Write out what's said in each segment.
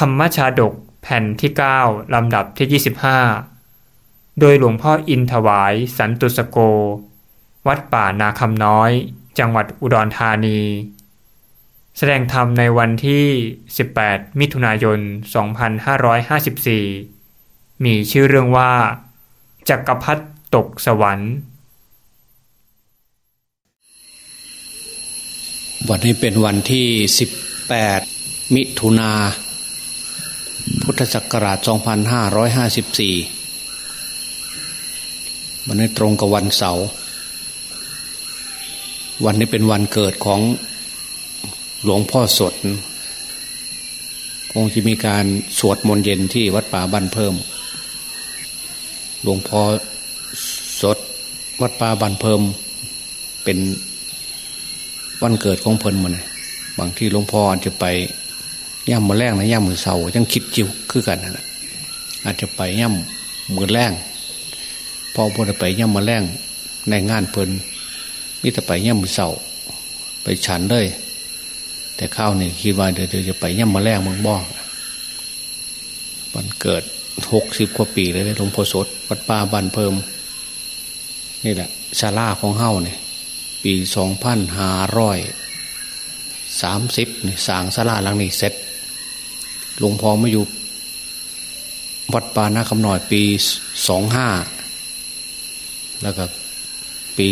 ธรรมชาดกแผ่นที่ 9 ลำดับที่ 25 โดยหลวงพ่ออินถวายสันตุสโก วัดป่านาคำน้อย จังหวัดอุดรธานี แสดงธรรมในวันที่ 18 มิถุนายน 2554 มีชื่อเรื่องว่าจักรพรรดิตกสวรรค์ วันนี้เป็นวันที่ 18 มิถุนา พุทธศักราช 2554 วันนี้ตรงกับวันเสาร์วันนี้เป็นวันเกิดของหลวงพ่อสด คงจะมีการสวดมนต์เย็นที่วัดป่าบ้านเพิ่ม หลวงพ่อสดวัดป่าบ้านเพิ่ม เป็นวันเกิดของเพิ่นมันบางที่หลวงพ่ออาจจะไป ย่ำมือแรงนะย่ำมือเสายังคิดจิวคือกันนะอาจจะไปย่ำมือแรงพอพอไปย่ำมือแรงในงานเพลินมิแต่ไปย่ำมือเสาไปฉันเลย แต่ข้าวนี่คิดว่าเดี๋ยวจะไปย่ำมือแรงมึงบอกวันเกิดหกสิบกว่าปีเลยหลวงพ่อสดวัดป่าบ้านเพิ่ม นี่แหละชาลาของเฮ้าเนี่ยปีสองพันห้าร้อยสามสิบนี่สางสลาหลังนี้เสร็จ หลวงพ่อมาอยู่ วัดปานาคำหน่อยปีสองห้าแล้วก็ปี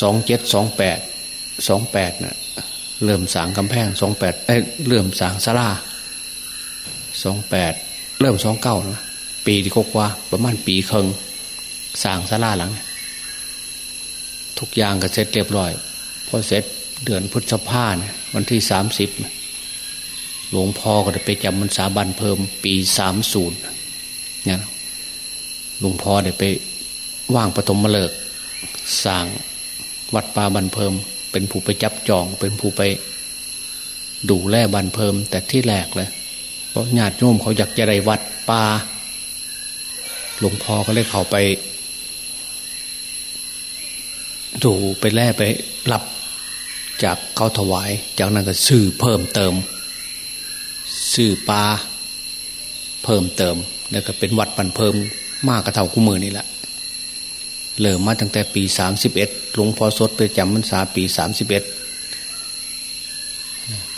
สองเจ็ดสองแปดสองแปดน่ะเริ่มสางกำแพงสองแปดเอ้เริ่มสางสลาสองแปดเริ่มสองเก้านะปีที่กว่าประมาณปีครึ่งสางสลาหลัง ทุกอย่างก็เสร็จเรียบร้อยพอเสร็จเดือนพุทธภาเนี่ยวันที่สามสิบ หลวงพ่อก็ได้ไปจำมันสาบันเพิ่มปีสามศูนย์เนี่ยหลวงพ่อได้ไปว่างปฐมฤกษ์สร้างวัดป่าบันเพิ่ม เป็นผู้ไปจับจอง เป็นผู้ไปดูแลบันเพิ่ม แต่ที่แรกเลยเพราะญาติโยมเขาอยากจะได้วัดป่าหลวงพ่อก็เลยเข้าไป ดูไปแล่ไปรับจากเขาถวาย จากนั้นก็ซื้อเพิ่มเติม ซื้อปลาเพิ่มเติม แล้วก็เป็นวัดปันเพิ่มมากกระเท่าคู่มือนี่แหละเริ่มมาตั้งแต่ปีสามสิบเอ็ดหลวงพ่อสดไปจำพรรษาปีสามสิบเอ็ด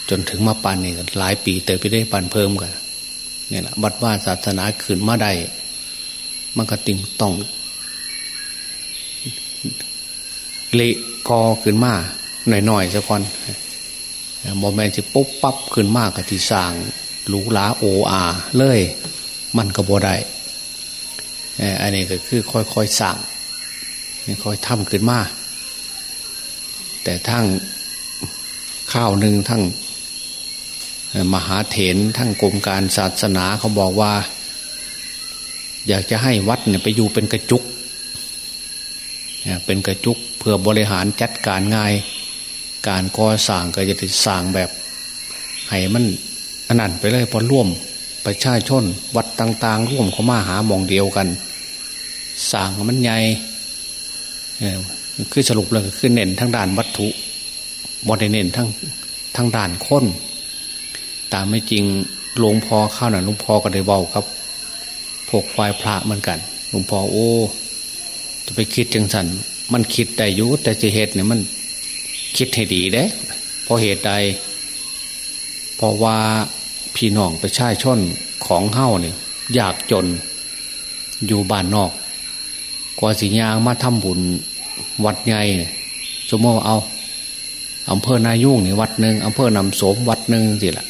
จนถึงมาปันนี่หลายปีเติมไปได้ปันเพิ่มกันเนี่ยแหละวัดว่าศาสนาขืนมาได้มันก็ติงต้องเละกอขึ้นมาหน่อยๆสักคนโมเมนต์ที่ปุ๊บปั๊บขึ้นมากกับที่สร้าง หรูหราโออาเลย มันก็บ่ได้อันนี้ก็คือค่อยๆสั่งค่อยทำขึ้นมา แต่ทั้งข้าวหนึ่งทั้งมหาเถรทั้งกรมการศาสนาเขาบอกว่า อยากจะให้วัดเนี่ยไปอยู่เป็นกระจุก เป็นกระจุกเพื่อบริหารจัดการง่าย การก่อสร้างก็จะติดสร้างแบบให้มัน อันนั้นไปเลยพอร่วมประชาชนวัดต่าง ๆ ร่วมเข้ามาหามองเดียวกันสร้างมันใหญ่คือสรุปเลยคือเน้นทั้งด้านวัตถุบอดเน้นทั้งทั้งด้านค้นตามไม่จริงหลวงพ่อเข้าหน่ะหลวงพ่อก็ได้เบาครับพวกฝ่ายพระเหมือนกันหลวงพ่อโอ้จะไปคิดจังสันมันคิดได้ยุแต่จะเหตุเนี่ยมันคิดให้ดีเด้เพราะเหตุใดเพราะว่า พี่น้องประชาชนของเฮ้าเนี่ยอยากจนอยู่บ้านนอก กว่าสิยางมาทำบุญวัดใหญ่สมมติว่าเอาอำเภอนายุ่งนี่วัดหนึ่งอำเภอนำโสมวัดหนึ่งสิละ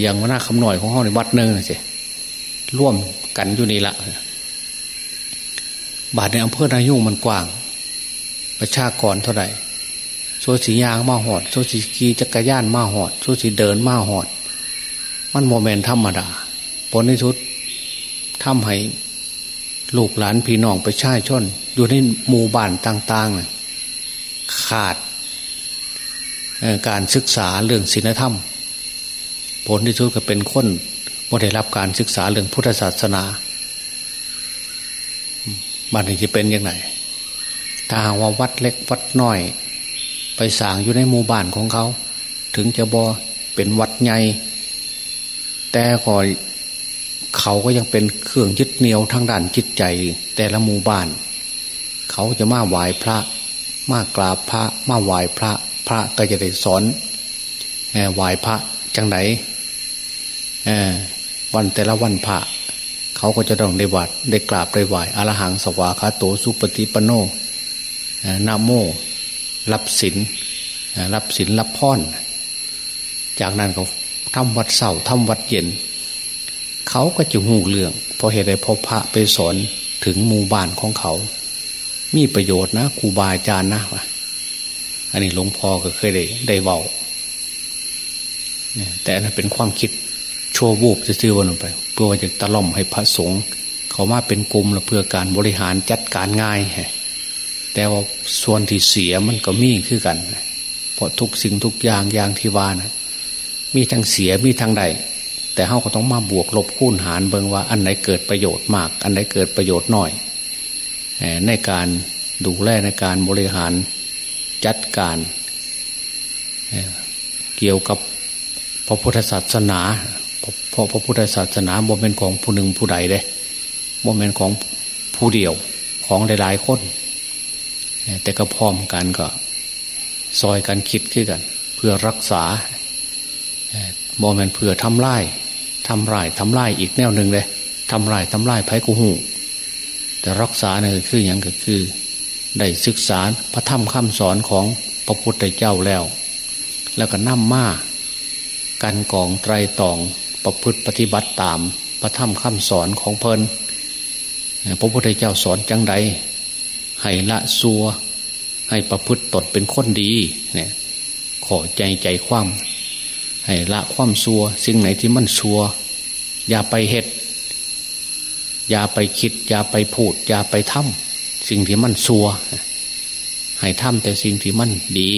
อย่างว่าหน้าคำหน่อยของเขาในวัดหนึ่งสิร่วมกันอยู่นี่ละบาทในอำเภอนายุ่งมันกว้าง ประชากรเท่าไหร่โซสียางมาหอดโซสีกีจักรยานมาหอดโซสีเดินมาหอด มันโมเมนธรรมดาผลในชุดทำให้ลูกหลานพี่น้องไประชาชนอยู่ในหมู่บ้านต่างๆ ขาดการศึกษาเรื่องศีลธรรม ผลที่สุดก็เป็นคนไม่ได้รับการศึกษาเรื่องพุทธศาสนาบ้านนี้จะเป็นยังไงถ้าหากว่าวัดเล็กวัดน้อย ไปสางอยู่ในหมู่บ้านของเขา ถึงจะบอเป็นวัดใหญ่ แต่ก่อนเขาก็ยังเป็นเครื่องยึดเหนี่ยวทางด้านจิตใจ แต่ละหมู่บ้าน เขาจะมาไหว้พระ มากราบพระมาไหว้พระ พระก็จะได้สอนไหว้พระจังไหนวันแต่ละวันพระ เขาก็จะต้องได้วัดได้กราบได้ไหว้อรหังสวาคาโตสุปฏิปโนนาโม รับศีลรับศีลรับพรจากนั้นเขา ทำวัดเสาทำวัดเย็น เขาก็จะหูเรื่องพอเหตุใดพอพระไปสอนถึงหมู่บ้านของเขา มีประโยชน์นะครูบาอาจารย์นะวะอันนี้หลวงพ่อก็เคยได้ได้เบาแต่อันนั้นเป็นความคิดชั่ววูบจะซื้อวันลงไป เพื่อว่าจะตะล่อมให้พระสงฆ์เขามาเป็นกลุ่มแล้วเพื่อการบริหารจัดการง่ายแต่ว่าส่วนที่เสียมันก็มีคือกันเพราะทุกสิ่งทุกอย่างอย่างที่ว่านะ มีทั้งเสียมีทั้งใดแต่เขาก็ต้องมาบวกลบคูณหารเบิงว่าอันไหนเกิดประโยชน์มาก อันไหนเกิดประโยชน์น้อยในการดูแลในการบริหารจัดการ เกี่ยวกับพระพุทธศาสนาเพราะพระพุทธศาสนาบ่เป็นของผู้หนึ่งผู้ใดเด้บ่เป็นของผู้เดียวของหลายๆคน แต่ก็พร้อมกันก็ซอยกันคิดขึ้นกัน เพื่อรักษา บอมนเพื่อทำไร่ทำไร่ทำไร่อีกแนวหนึ่งเลยทำไร่ทำไร่ไผ่กูหูแต่รักษาเนี่ยคืออย่างก็คือ ได้ศึกษาพระธรรมคำสอนของพระพุทธเจ้าแล้ว แล้วก็นำมากันกองไตรตองประพฤติปฏิบัติตามพระธรรมคำสอนของเพลินพระพุทธเจ้าสอนจังใดให้ละซัวให้ประพฤติตนเป็นคนดีเนี่ยขอใจใจคว่ำ ให้ละความซัวสิ่งไหนที่มันซัว อย่าไปเหตุอย่าไปคิด อย่าไปพูด อย่าไปทำสิ่งที่มันซัว ให้ทำแต่สิ่งที่มันดี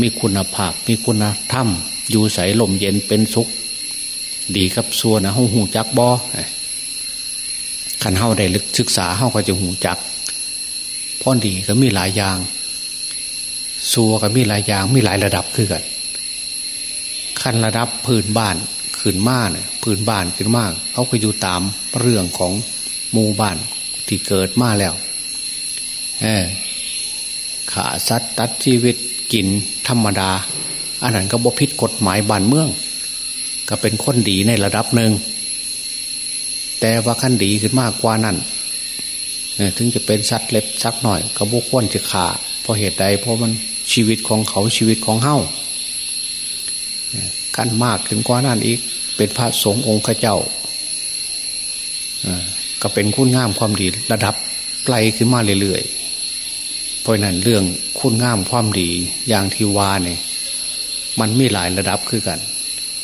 มีคุณภาพ มีคุณธรรม อยู่ใสลมเย็นเป็นสุข ดีกับซัวนะหูหูจักบอขันเฮาได้ลึกศึกษาเฮาก็จะหูจักพ่อดีก็มีหลายอย่างซัวก็มีหลายอย่างมีหลายระดับคือกัน ขั้นระดับพื้นบ้านขืนมาเนี่ยพื้นบ้านขึ้นมากเขาก็อยู่ตามเรื่องของหมู่บ้านที่เกิดมาแล้วอขาสัตว์ตัดชีวิตกินธรรมดา อันนั้นก็บ่พิษกฎหมายบ้านเมือง ก็เป็นคนดีในระดับหนึ่ง แต่ว่าขั้นดีขึ้นมากกว่านั้นถึงจะเป็นสัตว์เล็กสักหน่อย ก็บุควรจะขาเพราะเหตุใดเพราะมันชีวิตของเขาชีวิตของเฮา ขั้นมากถึงกว่านั้นอีก เป็นพระสงฆ์องค์ข้าเจ้าก็เป็นคุณงามความดีระดับไกลขึ้นมาเรื่อยๆ เพราะนั้นเรื่องคุณงามความดีอย่างที่ว่าเนี่ยมันมีหลายระดับคือกัน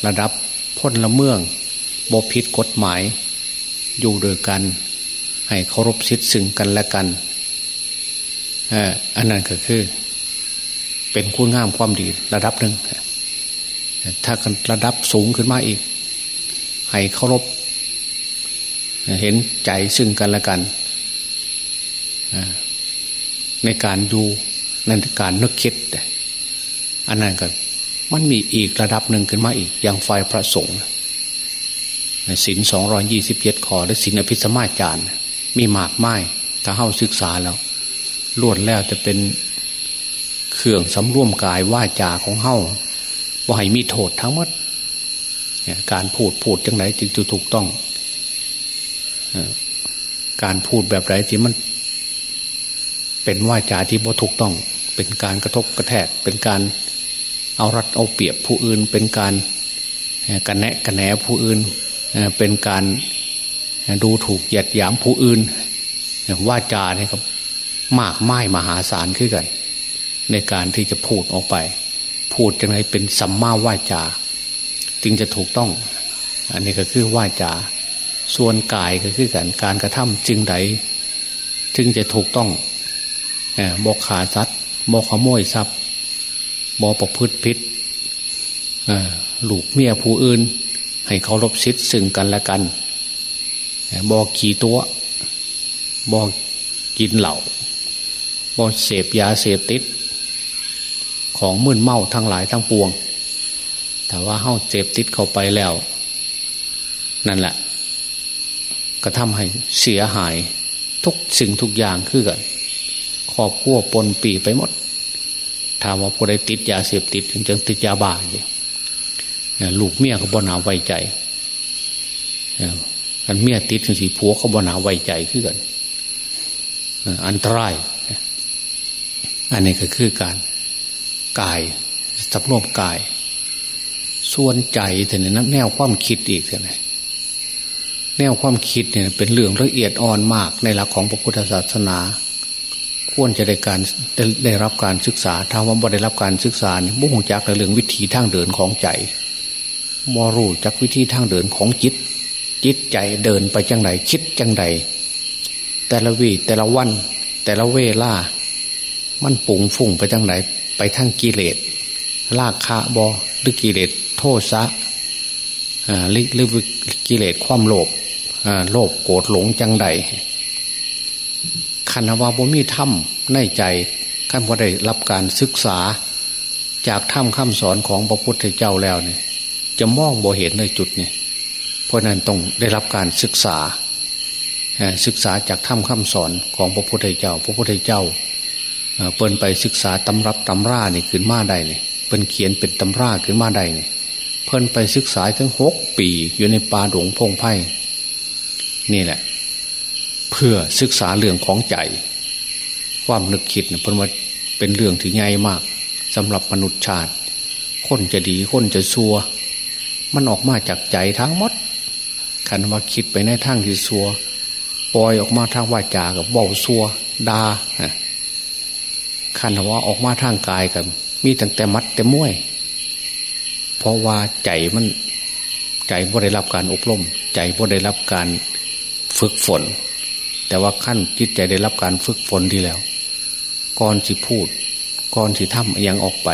ระดับพ้นละเมืองบพิษกฎหมาย อยู่โดยกัน ให้เคารพสิทธิ์ซึ่งกันและกันอันนั้นก็คือ เป็นคุณงามความดีระดับหนึ่ง ถ้าระดับสูงขึ้นมาอีก ให้เคารพเห็นใจซึ่งกันและกัน ในการดูในการนึกคิด อันนั้นก็มันมีอีกระดับหนึ่งขึ้นมาอีก อย่างไฟพระสงฆ์ศินสองรอยี่สิบเจ็ดขอและศินอภิสมาจารย์มีหมากไม้ถ้าเข้าศึกษาแล้วล้วนแล้วจะเป็นเครื่องสำรวมกายว่าจาของเฮ้า ว่าให้มีโทษทั้งหมดการพูดพูดจังไหนจึงจะถูกต้องการพูดแบบไรที่มัน เป็นว่าจาที่บ่ถูกต้อง เป็นการกระทบกระแทก เป็นการเอารัดเอาเปรียบผู้อื่น เป็นการกันแนะกันแหนผู้อื่นเป็นการดูถูกเหยียดหยามผู้อื่นว่าจาเนี่ยครับ มากไม้มหาศาลขึ้นกัน ในการที่จะพูดออกไป พูดจังไรเป็นสัมมาว่าจา จึงจะถูกต้อง อันนี้ก็คือว่าจา ส่วนกายก็คือการการกระทำจึงใดจึงจะถูกต้องบอกขาซัดบอกขโมยทรัพย์บอกประพฤติพิษลูกเมียผู้อื่น ให้เขารบซิดซึ่งกันและกันบอกขี่ตัวบอกกินเหล่าบอกเสพยาเสพติด ของมึนเมาทั้งหลายทั้งปวง แต่ว่าเฮาเจ็บติดเข้าไปแล้ว นั่นแหละ ก็ทำให้เสียหายทุกสิ่งทุกอย่างคือกันครอบครัวปนปีไปหมด ถามว่าผู้ใดติดยาเสพติดจึงติดยาบ้าเนี่ลูกเมียเขาบ่หนาไว้ใจกันเมียติดถึงสีผัวเขาบ่หนาไว้ใจคือกันอันตราย อันนี้ก็คือการ กายสับรวมกาย ส่วนใจแต่เนี่ยแนวความคิดอีกเลยแนวความคิดเนี่ยเป็นเรื่องละเอียดอ่อนมากในหลักของพระพุทธศาสนา ควรจะได้การได้ได้รับการศึกษาถ้าว่าบ่ได้รับการศึกษาเนี่ยมุ่งจักในเรื่องวิธีทางเดินของใจมรู้จักวิธีทางเดินของจิต จิตใจเดินไปจังไหนคิดจังใดแต่ละวีแต่ละวัน แต่ละเวลามันปุ่งฝุ่งไปจังไหน ไปทั้งกิเลสลากคาบอหรือกิเลสโทษะหรือกิเลสความโลภโลภโกรธหลงจังใดคันว่าบ่มีถ้ำในใจขั้นพอได้รับการศึกษา จากถ้ำคำสอนของพระพุทธเจ้าแล้วเนี่ย จะมองบ่เห็นในจุดเนี้เพราะนั้นต้องได้รับการศึกษาศึกษาจากถ้ำคำสอนของพระพุทธเจ้า พระพุทธเจ้า เปิ้นไปศึกษาตำรับตำราเนี่ขึ้นมาได้เนี่ยเปิ้นเขียนเป็นตำราขึ้นมาได้เนี่ยเพิ่นไปศึกษาถึงหกปีอยู่ในป่าดงพงไพ่นี่แหละ เพื่อศึกษาเรื่องของใจ ความนึกคิดเนี่ยเพิ่นว่าเป็นเรื่องที่ใหญ่มากสำหรับมนุษย์ชาติ คนจะดีคนจะซัว มันออกมาจากใจทั้งหมดขันว่าคิดไปในทางที่ซัว ปล่อยออกมาทางวาจากับเบาซัวดา ขันว่าออกมาทางกายกับมีตั้งแต่มัดแต่ม้วย เพราะว่าใจมันใจบ่ได้รับการอบรม ใจบ่ได้รับการฝึกฝน แต่ว่าขั้นจิตใจได้รับการฝึกฝนดีแล้วก่อนสิพูดก่อนสิทำยังออกไป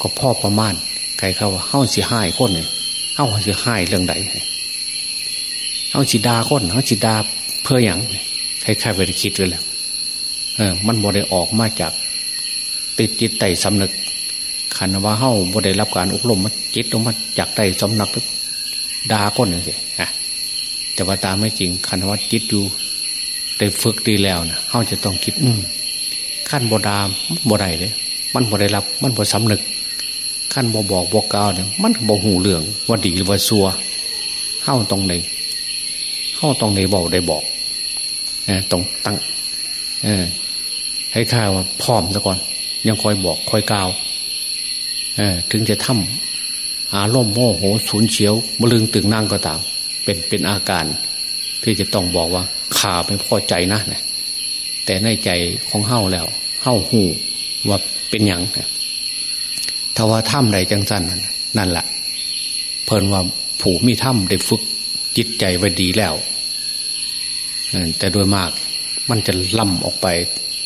ก็พ่อประมาณใครเขาว่าเฮ้าสิหายคนเนี่ยเฮ้าสิหายเรื่องใดเฮ้าสิดาคนเฮ้าสิดาเพื่ออย่างใครๆไปคิดไว้แล้ว เออ มันบ่ได้ออกมาจาก ติดจิตใจสำนึกขันว่าเฮ้าบ่ได้รับการอบรมมันจิตออกมาจากใจสำนึกดาคนนี่สิฮะแต่ว่าตามไม่จริงขันว่าจิตดูได้ฝึกดีแล้วนะเฮ้าจะต้องคิด อืมขั้นบดามบ่ได้เลยมันบ่ได้รับ มันบ่สำนึกขั้นบอบอกบอกกล่าวเนี่ยมันบอหูเรื่องว่าดีหรือว่าซัวเข้าตรงไหนเข้าตรงไหนบอกได้บอกเออตรงตั้ง เออ ให้ข้าว่าพร้อมซะก่อน ยังคอยบอกคอยกล่าวถึงจะทำอารมณ์โมโหสูญเฉียวมลึงตึงนั่งก็ตาม เป็นเป็นอาการ ที่จะต้องบอกว่าขาไม่พอใจนะแต่ในใจของเฮ้าแล้วเฮ้าหูว่าเป็นอย่างถ้าว่าถ้ำใดจังสันนั่นแหละเพิ่นว่าผูมีถ้ำได้ฝึกจิตใจไว้ดีแล้วแต่โดยมากมันจะล่ำออกไป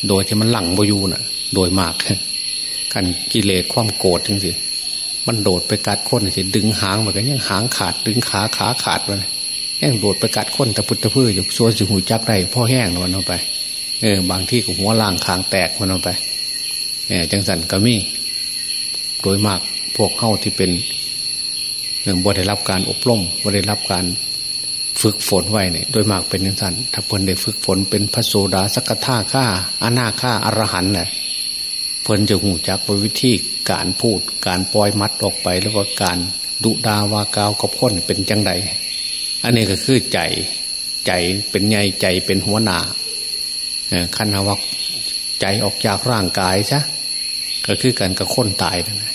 โดยที่มันหลังบอยูน่ะ โดยมากกันกิเลสความโกรธจริงสิมันโดดไปกัดคนสิดึงหางเหมือนกันยังหางขาด ดึงขาขาขาดมันยังโดดไปกัดคนตะพุตะพื้อยู่ซัวสิหูจับได้พ่อแห้งมันเอาไป เออ บางที่ก็หัวล่างคางแตกมันเอาไปเออจังสันก็มีโดยมากพวกเข้าที่เป็นบ่ได้รับการอบรมบ่ได้รับการ ฝึกฝนไว้เนี่ยโดยมากเป็นอย่างนั้นถ้าเพิ่นได้ฝึกฝนเป็นพระโสดาสกทาข้าอนาข้าอรหันเนี่ยเพิ่นจะหูจักวิธีการพูดการปล่อยมัดออกไปหรือว่าการดุดาวากาวกับคนเป็นจังใดอันนี้ก็คือใจใจเป็นใหญ่ใจเป็นหัวหน้าขันหวักใจออกจากร่างกายใช่ก็คือการกระค้นตายนะ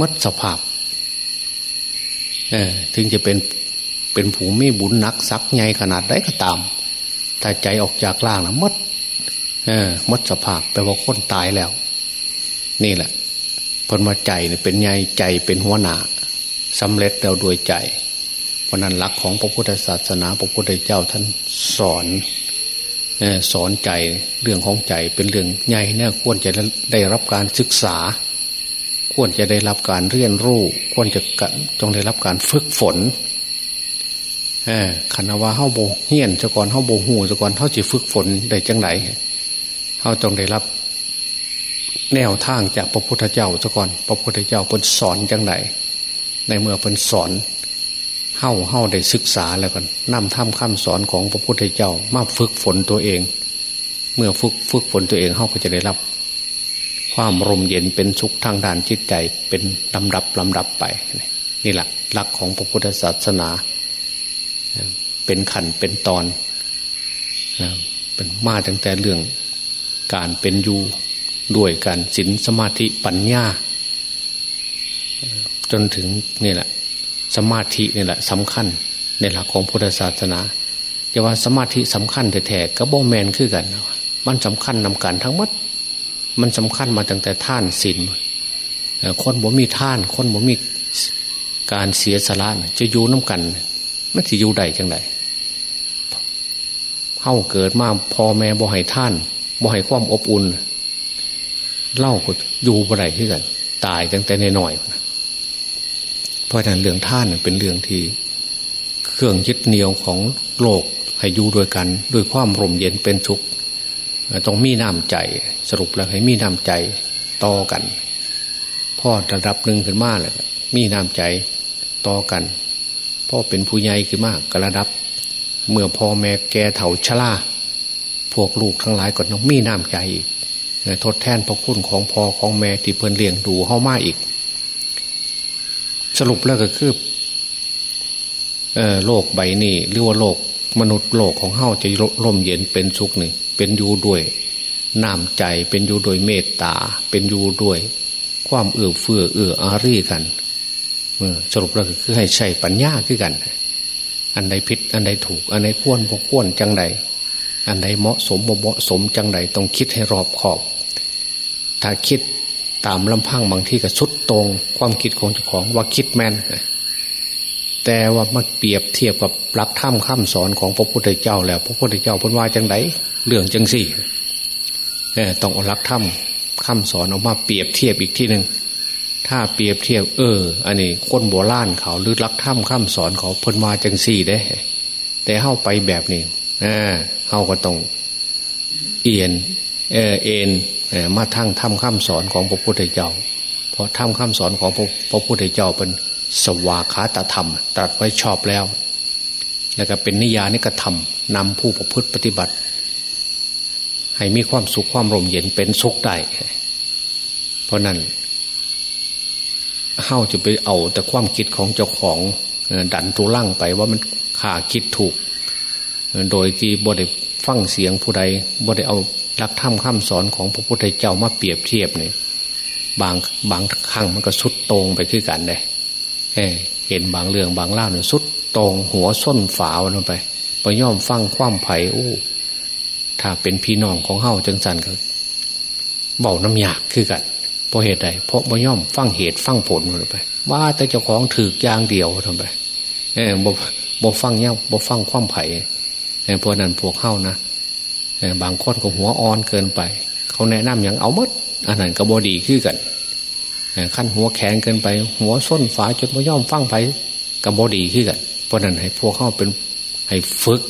มัดสภาพถึงจะเป็น เป็นผู้มีบุญนักซักไงขนาดใดก็ตาม ถ้าใจออกจากล่างนะมัดเออมัดสภาพแปลว่าคนตายแล้ว นี่แหละพนมาใจเนี่ยเป็นไงใจเป็นหัวหน้าสำเร็จแล้วโดยใจ เพราะนั้นหลักของพระพุทธศาสนาพระพุทธเจ้าท่านสอนสอนใจเรื่องของใจเป็นเรื่องใหญ่เนี่ยควรจะได้รับการศึกษา ควรจะได้รับการเรียนรู้ ควรจะจงได้รับการฝึกฝน ขันว่าเฮ้าโบเฮียนจะก่อนเฮ้าโบหูจะก่อนเฮ้าจะฝึกฝนได้จังไหนเฮ้าจงได้รับ แนวทางจากพระพุทธเจ้าจะก่อน พระพุทธเจ้าเป็นสอนจังไหนในเมื่อเป็นสอนเฮ้าเฮ้าได้ศึกษาแล้วกันนำทำคำสอนของพระพุทธเจ้ามาฝึกฝนตัวเอง เมื่อฝึกฝึกฝนตัวเองเฮ้าก็จะได้รับ ความร่มเย็นเป็นสุขทางด้านจิตใจเป็นลำดับลำดับไป นี่แหละหลักของพระพุทธศาสนา เป็นขันเป็นตอนเป็นมาตั้งแต่เรื่องการเป็นอยู่ด้วยการศีลสมาธิปัญญา จนถึงนี่แหละ สมาธินี่แหละสำคัญ ในหลักของพุทธศาสนาจะว่าสมาธิสำคัญแต่แท้ก็บ่แมนคือกัน มันสำคัญนำกันทั้งหมดมันสำคัญมาตั้งแต่ท่านศีลคนบ่มีท่าน คนบ่มีการเสียสละจะอยู่น้ากัน มันสิอยู่ใดจังไดเฮาเกิดมาพ่อแม่บ่ให้ท่านบ่ให้ความอบอุ่นเล่าก็อยู่บ่ได้ที่กันตายตั้งแต่ในหน่อยเพราะฉะนั้นเรื่องท่านเป็นเรื่องที่ เครื่องยึดเหนี่ยวของโลกให้อยู่ด้วยกันด้วยความร่มเย็นเป็นสุขต้องมีน้ำใจสรุปแล้วให้มีน้ำใจต่อกันพ่อระดับหนึ่งขึ้นมาเลยมีน้ำใจต่อกัน พ่อเป็นผู้ใหญ่ขึ้นมากกระดับ เมื่อพ่อแม่แกเถาชราพวกลูกทั้งหลายก็ต้องมีน้ำใจอีกทดแทนพระคุณของพ่อของแม่ที่เพิ่นเลี้ยงดูเข้ามาอีก สรุปแล้วก็คือโลกใบนี้หรือว่าโลกมนุษย์โลกของเฮาจะร่มเย็นเป็นสุขหนึ่งเป็นอยู่ด้วยน้ำใจเป็นอยู่ด้วยเมตตา เป็นอยู่ด้วย ความเอื้อเฟื้อเอื้ออารีกัน สรุปแล้วคือให้ใช้ปัญญาคือกัน อันใดผิด อันใดถูก อันใดควรบ่ควรจังใด อันใดเหมาะสมบ่เหมาะสมจังใดต้องคิดให้รอบขอบ ถ้าคิดตามลำพังบางที่ก็สุดตรง ความคิดของเจ้าของว่าคิดแม่นแต่ว่ามาเปรียบเทียบกับหลักธรรมคำสอนของพระพุทธเจ้า แล้วพระพุทธเจ้าพูดว่าจังไดเรื่องจังสี่ต้องเอาหลักธรรมคำสอนออกมาเปรียบเทียบอีกที่หนึ่ง ถ้าเปรียบเทียบเออ อันนี้คนโบราณเขาหรือลักถ้ำข้ามสอนเขาพ้นมาจังสี่ได้ แต่เข้าไปแบบนี้อ่าเข้าก็ต้องเอียนเออเอ็นมาทั้งถ้ำข้ามสอนของพระพุทธเจ้า เพราะถ้ำข้ามสอนของพระพุทธเจ้าเป็นสวากขาตธรรมตรัสไว้ชอบแล้ว แล้วก็เป็นนิยานิกธรรมนำผู้ประพฤติปฏิบัติ ให้มีความสุขความร่มเย็นเป็นสุขได้เพราะนั้น เฮ้าจะไปเอาแต่ความคิดของเจ้าของดันตัวล่างไปว่ามันขาคิดถูก โดยที่บริฟังเสียงผู้ใดบริเอาหลักธรรมคำสอนของพระพุทธเจ้ามาเปรียบเทียบเนี่ยบางบางครั้งมันก็สุดตรงไปขึ้นกันเลยเห็นบางเรื่องบางเล่าเนี่ยสุดตรงหัวส้นฝาวลงไปไปย่อมฟังความไผ่โอ้ถ้าเป็นพี่น้องของเฮาจังสันก็เบาน้ำยากคือกัน ราะเหตุใดเพราะบ่ย่อมฟังเหตุฟังผลลงไป ว่าแต่เจ้าของถือยางเดียวทำไปเออบ่บ่ฟังเนี้ยบ่ฟังความไผ่เพราะนั้นพวกเข้านะบางคนก็หัวอ่อนเกินไป เขาแนะนำอย่างเอามดอันนั้นก็บอดีขึ้นกันขั้นหัวแข็งเกินไป หัวส้นฝาจนบ่ย่อมฟังไผ่กับบอดีขึ้นกัน เพราะนั้นให้พวกเข้าเป็นให้ฝึก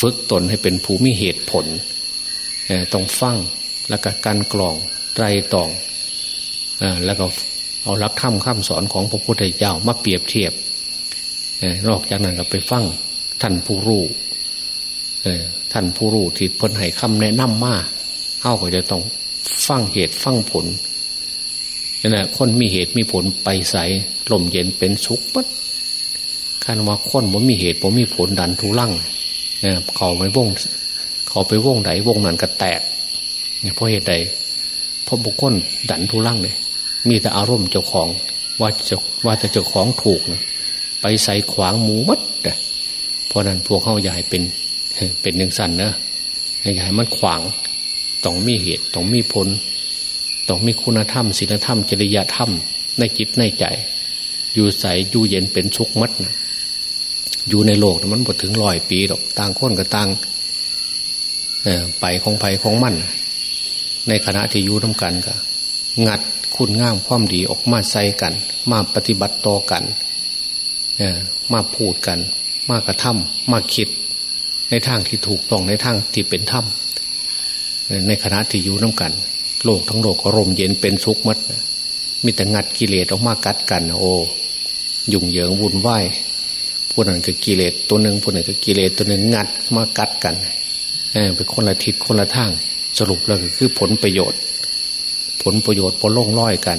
ฝึกตนให้เป็นผู้มีเหตุผลต้องฟังแล้วก็การกลองไตรตอง แล้วก็เอาหลักธรรมคำสอนของพระพุทธเจ้ามาเปรียบเทียบนอกจากนั้นก็ไปฟังท่านผู้รู้ท่านผู้รู้ที่พ้นให้คำแนะนำมาเข้าก็จะต้องฟังเหตุฟังผลนี่นะคนมีเหตุมีผลไปใส่ลมเย็นเป็นสุขปัดคันว่าคนผมมีเหตุผมมีผลดันทุลังเนี่ยเขาไปวงเขาไปวงไหนวงนั้นก็แตกเนี่ยเพราะเหตุใดเพราะบุคคลดันทุลังเลย มีแต่อารมณ์เจ้าของ ว่าจะว่าจะเจ้าของถูกนะไปใส่ขวางหมูมัดเพราะนั้นพวกเขาใหญ่เป็นเป็นหนึ่งสันนะใหญ่มันขวางต้องมีเหตุต้องมีผลต้องมีคุณธรรมศีลธรรมจริยธรรมในจิตในใจ อยู่ใสอยู่เย็นเป็นชุกมัดนะอยู่ในโลกมันหมดถึงร้อยปีหรอกต่างคนกับต่างไปของไผ่ของมั่น ในขณะที่อยู่น้ากันก็งัด คุณงามความดีออกมาใส่กัน มาปฏิบัติต่อกันมาพูดกัน มากระทำมาคิด ในทางที่ถูกต้องในทางที่เป็นธรรมในขณะที่อยู่น้ากัน โลกทั้งโลกก็ร่มเย็นเป็นสุขมัดมีแต่งัดกิเลสออกมากัดกัน โอ้ยุ่งเหยิงวุ่นวายผู้นั้นก็กิเลสตัวหนึ่งผู้นั้นก็กิเลสตัวหนึ่งงัดมากัดกันเอเป็นคนละทิศคนละทางสรุปแล้วก็คือผลประโยชน์ ผลประโยชน์พอล่องร้อยกัน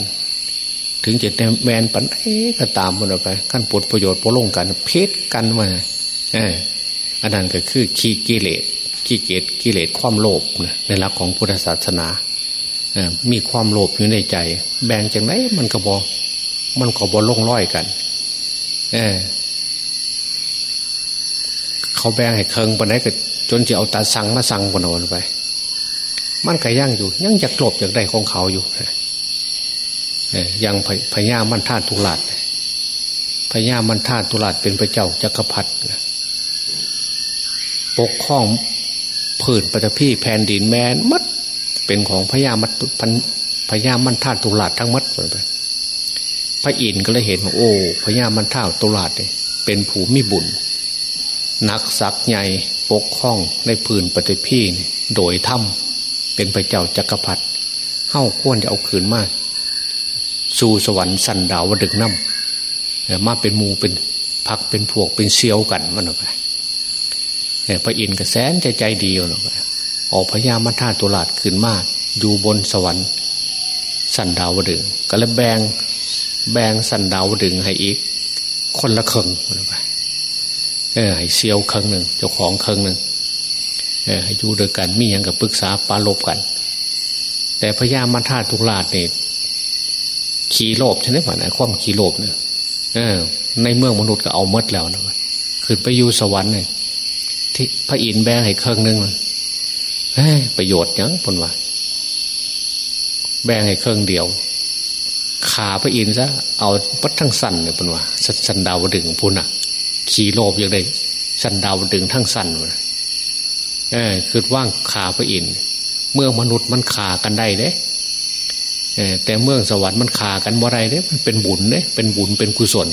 ถึงจะแมนปันเอ๊ก็ตามมันออกไปขั้นผลประโยชน์พอล่งกัน เพศกันมาเอออันนั้นก็คือขีกิเลสขี้เกตกิเลสความโลภในหลักของพุทธศาสนามีความโลภอยู่ในใจ แบ่งจากไหนมันก็บอมันก็บอลงร้อยกัน เออเขาแบ่งให้เคิงไปไหนก็จนจะเอาตาสังมาสั่งกันเอาไป มันก็ยั่งอยู่ ยังจะกลบอยากได้ของเขาอยู่เออยังพญามันท่าตุลาดพญามันท่าตุลาดเป็นพระเจ้าจักรพรรดิปกครองผืนปฐพีแผ่นดินแมนมัดเป็นของพญามัดพญามันท่าตุลาดทั้งมัดไปพระอินทร์ก็เลยเห็นว่าโอ้พญามันท่าตุลาดเนี่ยเป็นผูมิบุญนักศักใหญ่ปกครองในพื้นปฏิพีโดยถ้ำ เป็นพระเจ้าจักรพรรดิเฮ้าควรจะเอาคืนมากสู่สวรรค์สันดาวดึกน้ำมาเป็นมูเป็นพักเป็นพวกเป็นเซียวกันมันออกไปพระอินทร์ก็แสนใจใจดีออกไปออกพญามัทาตุลาดขึ้นมากอยู่บนสวรรค์ สันดาวดึงก็เลยแบ่งแบ่งสันดาวดึงให้อีก คนละเครึ่งไปเออให้เซียวเครึ่งหนึ่งเจ้าของเครึ่งหนึ่ง ให้อยู่ด้วยกันมีอย่างกับปรึกษาปาลบกัน แต่พญามัทาตุกลาดเนี่ยขี่โลบใช่ไหมวะนะความขี่โลบเนี่ยในเมืองมนุษย์ก็เอามดแล้วนะขึ้นไปอยู่สวรรค์เนี่ยที่พระอินทร์แบงให้เครึ่องหนึ่งเฮ้ประโยชน์ยังพนว่าแบงให้เครื่องเดียวขาพระอินทร์ซะเอาปัดทั้งสันเนี่ยพนว่าสันดาวดึงพูน่ะ ขี่โลบอย่างไรสันดาวดึงทั้งสันเลย เออคือว่างขาพระอินทร์เมื่อมนุษย์มันขากันได้เด้แต่เมืองสวรรค์มันขากันบ่ไรเด้มันเป็นบุญเด้เป็นบุญเป็นกุศล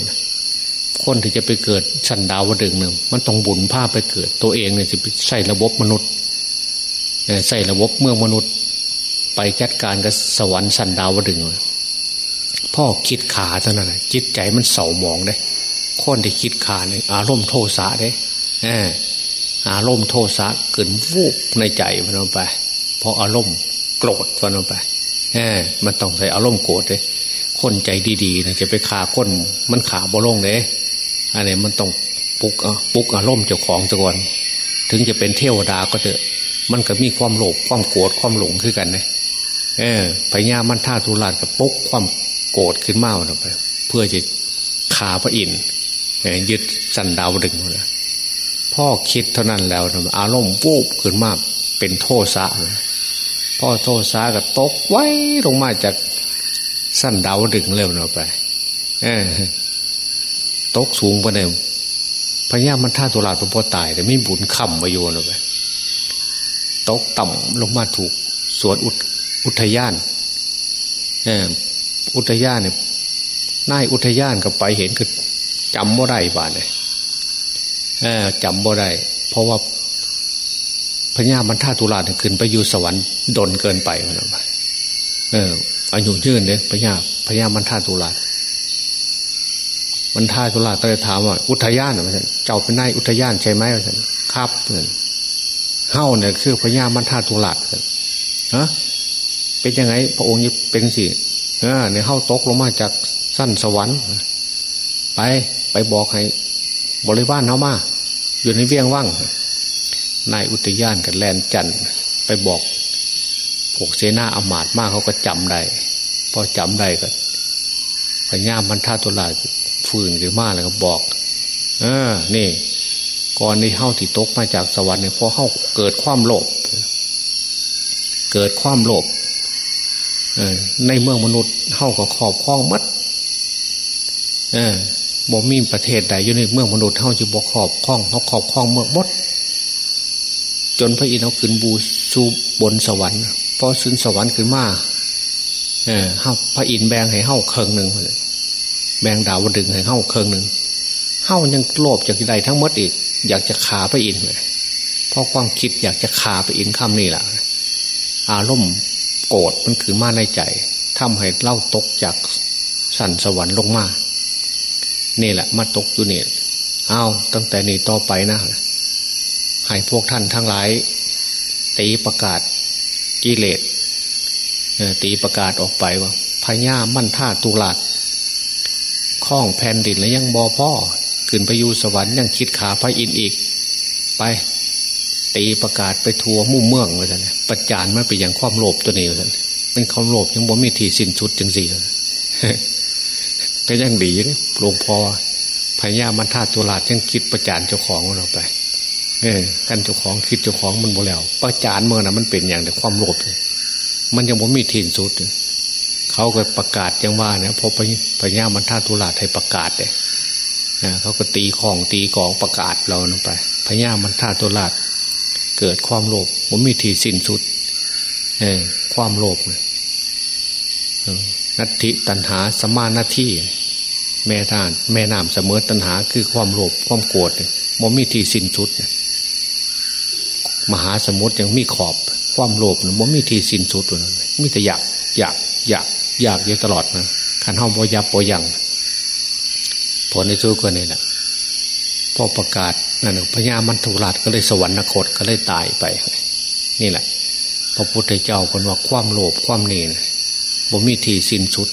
คนที่จะไปเกิดสันดาวดึงหนึ่งมันต้องบุญภาพไปเกิด ตัวเองเนี่ยจะใส่ระบบมนุษย์ใส่ระบบเมื่อมนุษย์ ไปจัดการกับสวรรค์สันดาวดึงพ่อคิดขาเท่านั้นจิตใจมันเศร้าหมองได้คนที่คิดขาเนี่ยอารมณ์โทสะได้ อารมณ์โทสะเกินวูบในใจมันลงไป เพราะอารมณ์โกรธมันลงไปมันต้องใส่อารมณ์โกรธเลยคนใจดีๆนะจะไปขาคน มันขาบ่ลงเลยอันนี้มันต้องปุกปุกอารมณ์เจ้าของจักวนถึงจะเป็นเทวดาก็เถอะ มันก็มีความโลภความโกรธความหลงขึ้นกันเลยเออพญามันท่าทุลาดกับปุกความโกรธขึ้นมาเไป เพื่อจะขาพระอินทร์ยึดสันดาวดึงเลย พ่อคิดเท่านั้นแล้วอารมณ์วูบขึ้นมาเป็นโทษะพ่อโทษะก็ตกไว้ลงมาจากสั้นดาวดึงเร็วเนาไปตกสูงไปเนี่ยพญามันท่าตุลาตัวพอตาย แต่ไม่บุญคำมาโยนไปตกต่ำลงมาถูกสวนอุอุทยานอุทยานเนี่ยนายอุทยานก็ไปเห็นคือจำบ่ได้บ้านเลย จำบ่ได้ เพราะว่าพญามันท่าตุลาเนี่ยขึ้นไปอยู่สวรรค์ดนเกินไปนไปเอออายุยืนเนี่ยพญาพญามันท่าตุลามันท่าตุลาก็เลยถามว่า อุทยานเหรอเจ้าเป็นนายอุทยานใช่ไหมครับเพื่อนเฮ้าเนี่ยคือพญามันท่าตุลาฮะเป็นยังไง พระองค์นี่เป็นสิเออเนี่ยเฮ้าตกลงมาจากสั้นสวรรค์ ไปไปบอกให้ บริวารเขามา อยู่ในเวียงว่างนายอุทยานกับแลนจันไปบอกพวกเสนาอมาตมากเขาก็จำได้พอจำได้ก็พญามันท่าตุลาฟื้นขึ้นมาแล้วก็บอก เออ นี่ก่อนนี้เข้าที่ตกมาจากสวรรค์เนี่ยพอเข้าเกิดความโลภเกิดความโลภในเมืองมนุษย์เข้ากับขอบคล้องมัดเออ บ่มีประเทศใดอยู่ในเมืองมนุษย์เข้าจะบกขอบคล้องเขาขอบคล้องเมืองมด จนพระอินทร์เขาขึ้นบูสูบนสวรรค์พอขึ้นสวรรค์ขึ้นมาเออเฮาพระอินทร์แบงให้เฮาเคิงหนึ่งแบงดาวดึงให้เฮาเคิงหนึ่งเฮายังโลภจากใดทั้งหมดอีก อยากจะขาพระอินทร์เพราะความคิดอยากจะขาพระอินทร์คำนี่แหละอารมณ์โกรธมันคือมาในใจทำให้เล่าตกจากสันสวรรค์ลงมา นี่แหละ มาตกอยู่นี่เอาตั้งแต่นี้ต่อไปนะให้พวกท่านทั้งหลาย ตีประกาศกิเลสตีประกาศออกไปว่าพญามั่นท่าตุลาดข้องแผ่นดินแล้วยังบอพ่อขึ้นไปอยู่สวรรค์ยังคิดขาพระอินอีก ไป ตีประกาศไปทัวมุ่งเมืองเลยท่านประจานมันไปอย่างความโลภตัวนี้เลยเป็นความโลภยังบ่มีทีสิ้นชุดจังสี่เลย ก็ยังดีนะหลวงพ่อพญามันท่าตุลาดยังคิดประจานเจ้าของเราไป เออกันเจ้าของคิดเจ้าของมันบ่แล้ว ประจานเมื่อนะมันเป็นอย่างแต่ความโลภมันยังบ่มีทีนสุดเขาก็ประกาศยังว่าเนี่ยพอพญามันท่าตุลาดให้ประกาศเนี่ยเขาก็ตีของตีกองประกาศเราลงไปพญามันท่าตุลาดเกิดความโลภมันมีทีสิ้นสุด เออความโลภเลย นัตถิตันหาสมานาที่แม่ท่านแม่น้ำเสมอตัณหาคือความโลภความโกรธมันมีที่สิ้นสุด มหาสมุทรยังมีขอบ ความโลภมันมีที่สิ้นสุดเลยมีแต่อยากอยากอยากอยากอยู่ตลอดนะขันห้องบยับปยังผลในสู้กันนี่แหละพอประกาศนั่นพญามันทุราชก็เลยสวรรคตก็เลยตายไป นี่แหละ พระพุทธเจ้าคนว่าความโลภความเนร บ่มีที่สิ้นสุด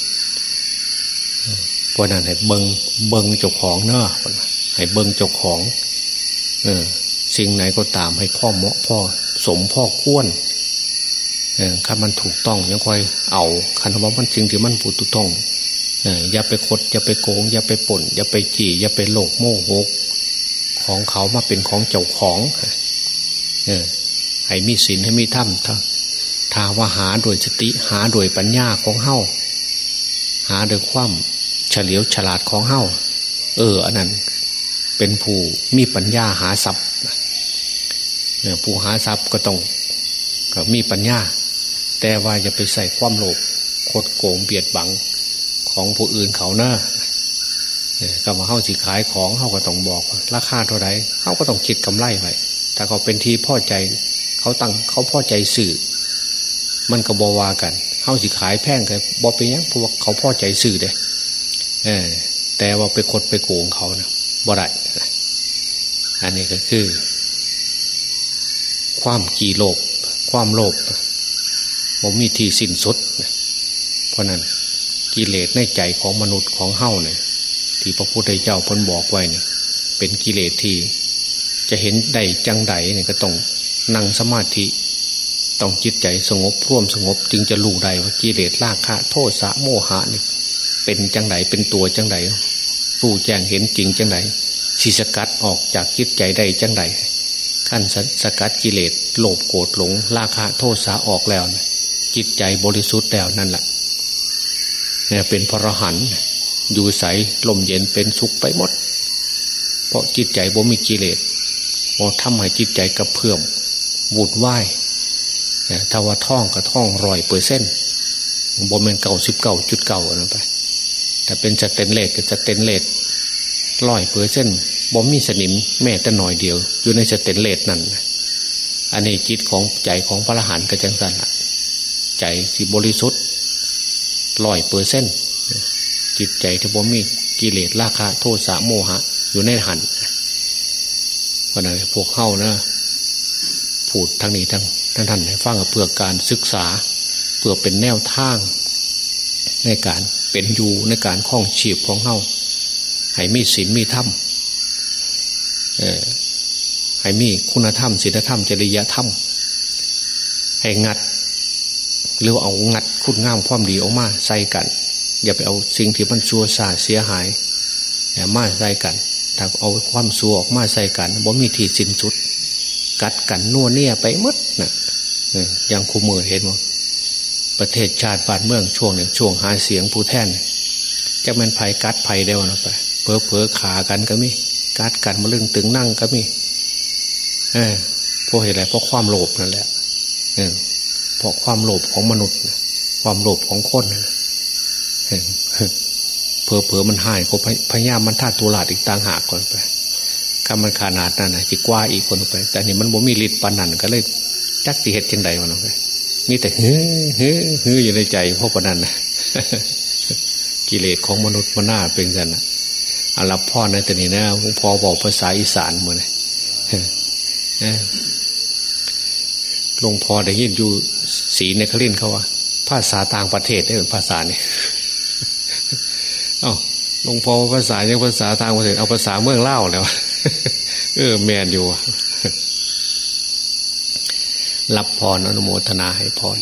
เพราะนั้นให้เบิงเบิงเจ้าของเนอะให้เบิงเจ้าของ เออ สิ่งไหนก็ตามให้พ่อเหมาะพ่อสมพ่อควรเออคันมันถูกต้องยังค่อยเอาคันว่ามันจริงที่มันผูกต้องเอออย่าไปคดอย่าไปโกง อย่าไปป่น อย่าไปจี่ อย่าไปโลกโม่หกของเขามาเป็นของเจ้าของ เออให้มีศีลให้มีธรรม ถ้าว่าหาโดยสติหาโดยปัญญาของเฮ้าหาโดยความเฉลียวฉลาดของเฮ้าเออ อันนั้น เป็นผู้มีปัญญาหาทรัพย์เนี่ยผู้หาทรัพย์ก็ต้องก็มีปัญญา แต่ว่าอย่าไปใส่ความโลภโคดโกงเบียดบังของผู้อื่นเขาเนอะก็มาเข้าสิขายของเขาก็ต้องบอก ราคาเท่าไรเขาก็ต้องคิดกำไรไว้ถ้าเขาเป็นทีพ่อใจ เขาตั้งเขาพ่อใจสื่อ มันก็บอวากันเข้าสิขายแพงกันบอเป็นยังเพราะว่าเขาพ่อใจสื่อเด้เออ แต่ว่าไปคดไปโกงเขานะบ่ได้อันนี้ก็คือ ความกี่โลภความโลภผมมีที่สิ้นสุดเพราะนั้นกิเลสในใจของมนุษย์ของเฮ้าเนี่ยที่พระพุทธเจ้าพ้นบอกไว้เนี่ย เป็นกิเลสที่จะเห็นได้จังใดเนี่ยก็ต้องนั่งสมาธิ ต้องจิตใจสงบร่วมสงบ จึงจะรู้ได้ว่ากิเลสราคะ โทษสะโมหะนี่เป็นจังไดเป็นตัวจังไดรู้แจ้งเห็นจริงจังไดสิสกัดออกจากจิตใจได้จังไดขั้นสกัดกิเลสโลภโกรธหลงราคะ โทษสาออกแล้วจิตใจบริสุทธิ์แล้วนั่นแหละเนี่ยเป็นพระหันอยู่ใสลมเย็นเป็นสุขไปหมด เพราะจิตใจบ่มีกิเลสบ่ทำให้จิตใจกระเพื่อมวุ่นวาย ถ้าว่าทองกับทองร้อยเปอร์เซ็นต์บ่เป็นเก้าสิบเก้าจุดเก้าอะไรไปแต่เป็นสเตนเลสกับสเตนเลสร้อยเปอร์เซ็นต์บ่มีสนิมแม้แต่หน่อยเดียว อยู่ในสเตนเลสนั่นอันนี้จิตของใจของพระอรหันต์ก็จังสันละใจที่บริสุทธิ์ร้อยเปอร์เซ็นต์จิตใจที่บ่มีกิเลสราคะ โทสะโมหะ อยู่ในหั่นเพราะนั้นพวกเข้านะพูดทั้งนี้ทั้ง ท่านท่านให้ฟังเพื่อการศึกษา เพื่อเป็นแนวทาง ในการเป็นอยู่ในการคล้องชีพของเข้าให้มีศีลมีธรรมให้มีคุณธรรมศีลธรรมจริยธรรม ให้งัด หรือเอางัดคุณงามความดีออกมาใส่กัน อย่าไปเอาสิ่งที่มันชั่วซาเสียหายมาใส่กัน ถ้าเอาความชั่วออกมาใส่กันบ่มีที่สิ้นสุด กัดกันนัวเนี่ยไปมดนะอย่างคูมือเห็นว่าประเทศชาติบ้านเมืองช่วงหนึ่งช่วงหาเสียงผู้แทนจะเป็นภัยกัดภัยได้วันไปเพอเพอขากันก็มีกัดกันมาลึงตึงนั่งก็มีเออเพราะเหตุอะไรเพราะความโลภนั่นแหละเออเพราะความโลภของมนุษย์ความโลภของคนนะเพอเพอมันหายก็พยายามมันท่าตัวหลาดอีกต่างหากก่อนไป คำมันขนาดนั้นนะจิกว่าอีกคนไป แต่นี่มันบ่มีฤทธิ์ปานนันก็เลยจักสิเหตุจังใดมันไปมีแต่เฮ้เฮ้เฮ้อยู่ในใจพราะปานนันนะกิเลสของมนุษย์มันน่าเป็นกันนะอารับพ่อนแต่นี่นะหลวงพ่อบอกภาษาอีสานมาเลยหลวงพ่อได้ยินอยู่สีในคลินเขาว่า ภาษาต่างประเทศได้เป็นภาษาเนี่ยเอาหลวงพ่อภาษายังภาษาต่างประเทศเอาภาษาเมืองเล่าแล้ว เออแมนอยู่รับพรอนุโมทนาให้พร